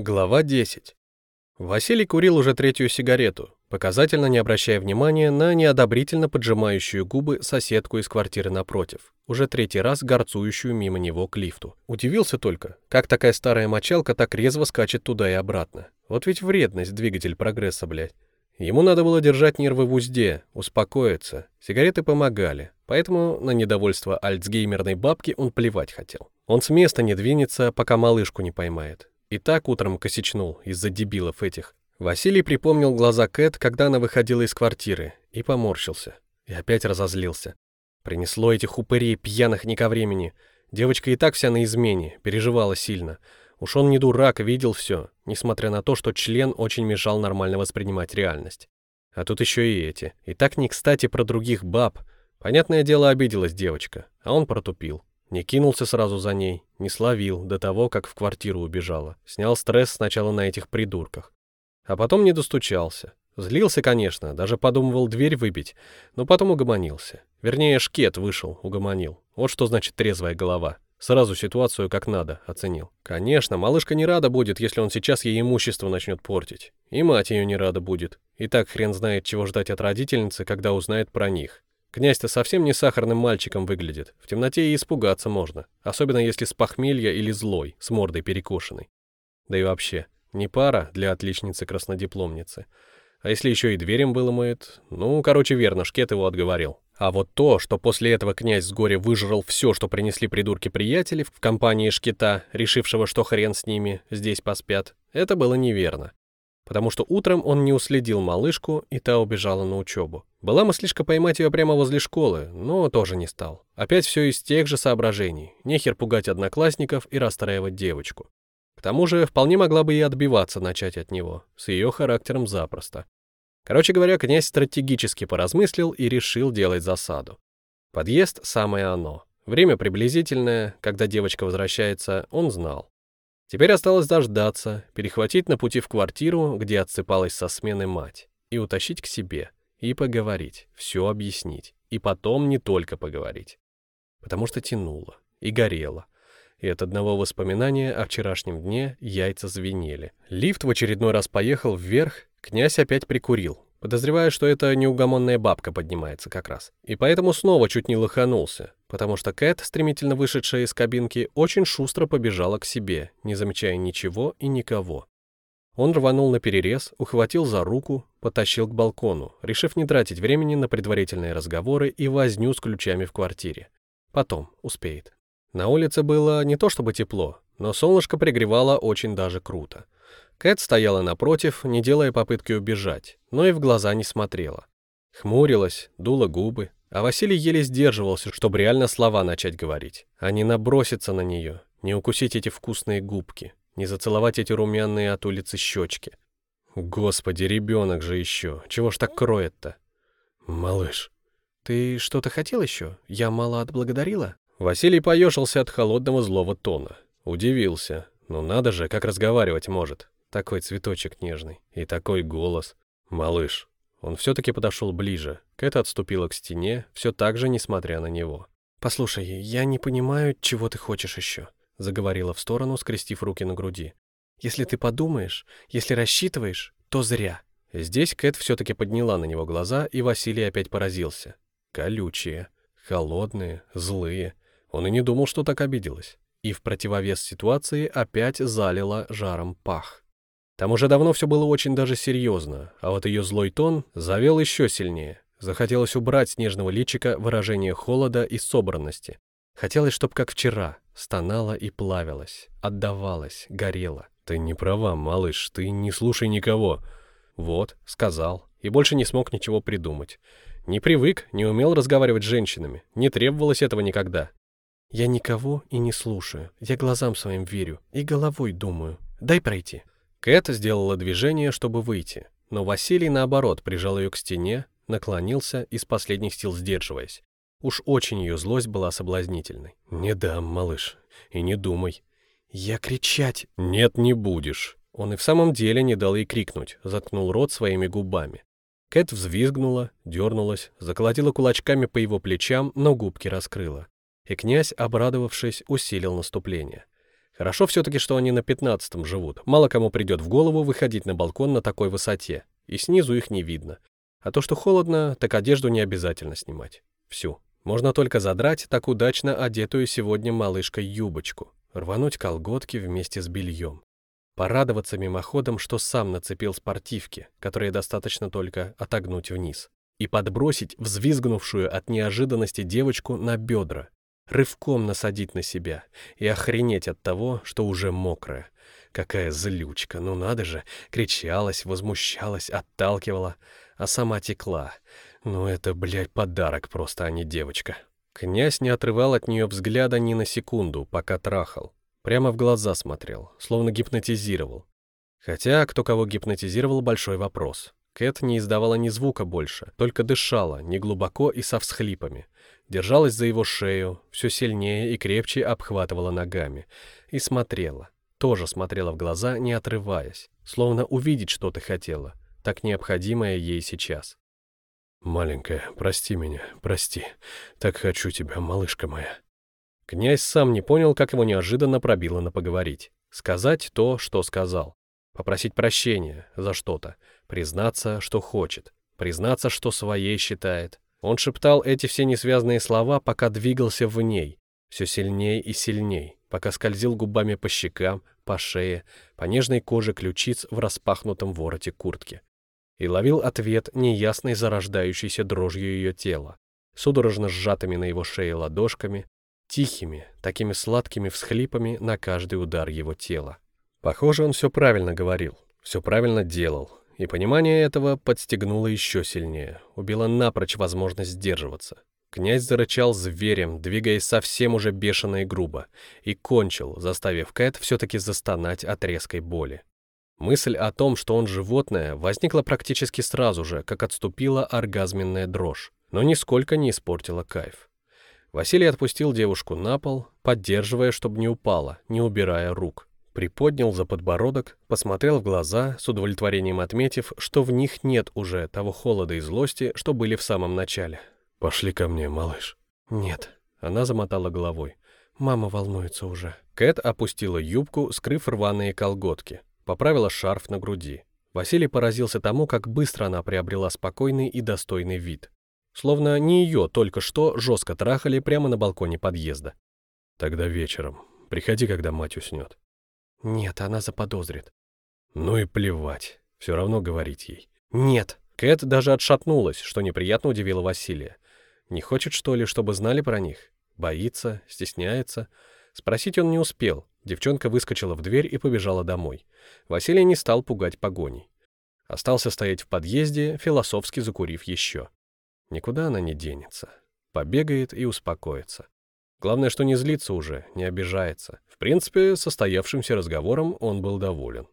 Глава 10. Василий курил уже третью сигарету, показательно не обращая внимания на неодобрительно поджимающую губы соседку из квартиры напротив, уже третий раз горцующую мимо него к лифту. Удивился только, как такая старая мочалка так резво скачет туда и обратно. Вот ведь вредность двигатель прогресса, блядь. Ему надо было держать нервы в узде, успокоиться. Сигареты помогали, поэтому на недовольство альцгеймерной бабки он плевать хотел. Он с места не двинется, пока малышку не поймает. И так утром косячнул из-за дебилов этих. Василий припомнил глаза Кэт, когда она выходила из квартиры, и поморщился. И опять разозлился. Принесло этих упырей пьяных не ко времени. Девочка и так вся на измене, переживала сильно. Уж он не дурак, видел все, несмотря на то, что член очень мешал нормально воспринимать реальность. А тут еще и эти. И так не кстати про других баб. Понятное дело, обиделась девочка, а он протупил. Не кинулся сразу за ней, не словил до того, как в квартиру убежала. Снял стресс сначала на этих придурках. А потом не достучался. Злился, конечно, даже подумывал дверь выбить, но потом угомонился. Вернее, шкет вышел, угомонил. Вот что значит трезвая голова. Сразу ситуацию как надо оценил. Конечно, малышка не рада будет, если он сейчас ей имущество начнет портить. И мать ее не рада будет. И так хрен знает, чего ждать от родительницы, когда узнает про них. Князь-то совсем не сахарным мальчиком выглядит. В темноте и испугаться можно. Особенно если с похмелья или злой, с мордой перекошенной. Да и вообще, не пара для отличницы-краснодипломницы. А если еще и дверем выломает? Ну, короче, верно, Шкет его отговорил. А вот то, что после этого князь с горя выжрал все, что принесли придурки-приятели в компании Шкета, решившего, что хрен с ними, здесь поспят, это было неверно потому что утром он не уследил малышку, и та убежала на учебу. Была мыслишка поймать ее прямо возле школы, но тоже не стал. Опять все из тех же соображений. Нехер пугать одноклассников и расстраивать девочку. К тому же, вполне могла бы и отбиваться начать от него. С ее характером запросто. Короче говоря, князь стратегически поразмыслил и решил делать засаду. Подъезд — самое оно. Время приблизительное, когда девочка возвращается, он знал. Теперь осталось дождаться, перехватить на пути в квартиру, где отсыпалась со смены мать, и утащить к себе, и поговорить, все объяснить, и потом не только поговорить. Потому что тянуло, и горело, и от одного воспоминания о вчерашнем дне яйца звенели. Лифт в очередной раз поехал вверх, князь опять прикурил, Подозреваю, что это неугомонная бабка поднимается как раз. И поэтому снова чуть не лоханулся, потому что Кэт, стремительно вышедшая из кабинки, очень шустро побежала к себе, не замечая ничего и никого. Он рванул на перерез, ухватил за руку, потащил к балкону, решив не тратить времени на предварительные разговоры и возню с ключами в квартире. Потом, успеет. На улице было не то чтобы тепло, но солнышко пригревало очень даже круто. Кэт стояла напротив, не делая попытки убежать, но и в глаза не смотрела. Хмурилась, дула губы, а Василий еле сдерживался, чтобы реально слова начать говорить, а не наброситься на нее, не укусить эти вкусные губки, не зацеловать эти румяные от улицы щечки. Господи, ребенок же еще, чего ж так кроет-то? Малыш, ты что-то хотел еще? Я мало отблагодарила? Василий поежился от холодного злого тона. Удивился. Ну надо же, как разговаривать может. Такой цветочек нежный. И такой голос. Малыш. Он все-таки подошел ближе. Кэт отступила к стене, все так же, несмотря на него. «Послушай, я не понимаю, чего ты хочешь еще», — заговорила в сторону, скрестив руки на груди. «Если ты подумаешь, если рассчитываешь, то зря». Здесь Кэт все-таки подняла на него глаза, и Василий опять поразился. Колючие, холодные, злые. Он и не думал, что так обиделась. И в противовес ситуации опять залила жаром пах. Там уже давно все было очень даже серьезно, а вот ее злой тон завел еще сильнее. Захотелось убрать с нежного личика выражение холода и собранности. Хотелось, чтоб как вчера, стонала и плавилась, отдавалась, горела. «Ты не права, малыш, ты не слушай никого». Вот, сказал, и больше не смог ничего придумать. Не привык, не умел разговаривать с женщинами, не требовалось этого никогда. «Я никого и не слушаю, я глазам своим верю и головой думаю. Дай пройти». Кэт сделала движение, чтобы выйти, но Василий, наоборот, прижал ее к стене, наклонился, из последних сил сдерживаясь. Уж очень ее злость была соблазнительной. «Не дам, малыш, и не думай». «Я кричать...» «Нет, не будешь». Он и в самом деле не дал ей крикнуть, заткнул рот своими губами. Кэт взвизгнула, дернулась, заколотила кулачками по его плечам, но губки раскрыла. И князь, обрадовавшись, усилил наступление. Хорошо все-таки, что они на пятнадцатом живут. Мало кому придет в голову выходить на балкон на такой высоте. И снизу их не видно. А то, что холодно, так одежду не обязательно снимать. Всю. Можно только задрать так удачно одетую сегодня малышкой юбочку, рвануть колготки вместе с бельем. Порадоваться мимоходом, что сам нацепил спортивки, которые достаточно только отогнуть вниз, и подбросить взвизгнувшую от неожиданности девочку на бедра, рывком насадить на себя и охренеть от того, что уже мокрая. Какая злючка, ну надо же, кричалась, возмущалась, отталкивала, а сама текла. Ну это, блядь, подарок просто, а не девочка. Князь не отрывал от нее взгляда ни на секунду, пока трахал. Прямо в глаза смотрел, словно гипнотизировал. Хотя, кто кого гипнотизировал, большой вопрос. Кэт не издавала ни звука больше, только дышала, неглубоко и со всхлипами держалась за его шею, все сильнее и крепче обхватывала ногами. И смотрела. Тоже смотрела в глаза, не отрываясь, словно увидеть что-то хотела, так необходимое ей сейчас. «Маленькая, прости меня, прости. Так хочу тебя, малышка моя». Князь сам не понял, как его неожиданно пробило на поговорить. Сказать то, что сказал. Попросить прощения за что-то. Признаться, что хочет. Признаться, что своей считает. Он шептал эти все несвязные слова, пока двигался в ней, все сильнее и сильнее, пока скользил губами по щекам, по шее, по нежной коже ключиц в распахнутом вороте куртки. И ловил ответ неясной зарождающейся дрожью ее тела, судорожно сжатыми на его шее ладошками, тихими, такими сладкими всхлипами на каждый удар его тела. Похоже, он все правильно говорил, все правильно делал, и понимание этого подстегнуло еще сильнее, убило напрочь возможность сдерживаться. Князь зарычал зверем, двигаясь совсем уже бешено и грубо, и кончил, заставив Кэт все-таки застонать от резкой боли. Мысль о том, что он животное, возникла практически сразу же, как отступила оргазменная дрожь, но нисколько не испортила кайф. Василий отпустил девушку на пол, поддерживая, чтобы не упала, не убирая рук приподнял за подбородок, посмотрел в глаза, с удовлетворением отметив, что в них нет уже того холода и злости, что были в самом начале. «Пошли ко мне, малыш». «Нет», — она замотала головой. «Мама волнуется уже». Кэт опустила юбку, скрыв рваные колготки, поправила шарф на груди. Василий поразился тому, как быстро она приобрела спокойный и достойный вид. Словно не ее только что жестко трахали прямо на балконе подъезда. «Тогда вечером. Приходи, когда мать уснет». Нет, она заподозрит. Ну и плевать, все равно говорить ей. Нет. Кэт даже отшатнулась, что неприятно удивило Василия. Не хочет, что ли, чтобы знали про них? Боится, стесняется. Спросить он не успел. Девчонка выскочила в дверь и побежала домой. Василий не стал пугать погоней. Остался стоять в подъезде, философски закурив еще. Никуда она не денется. Побегает и успокоится. Главное, что не злится уже, не обижается. В принципе, состоявшимся разговором он был доволен.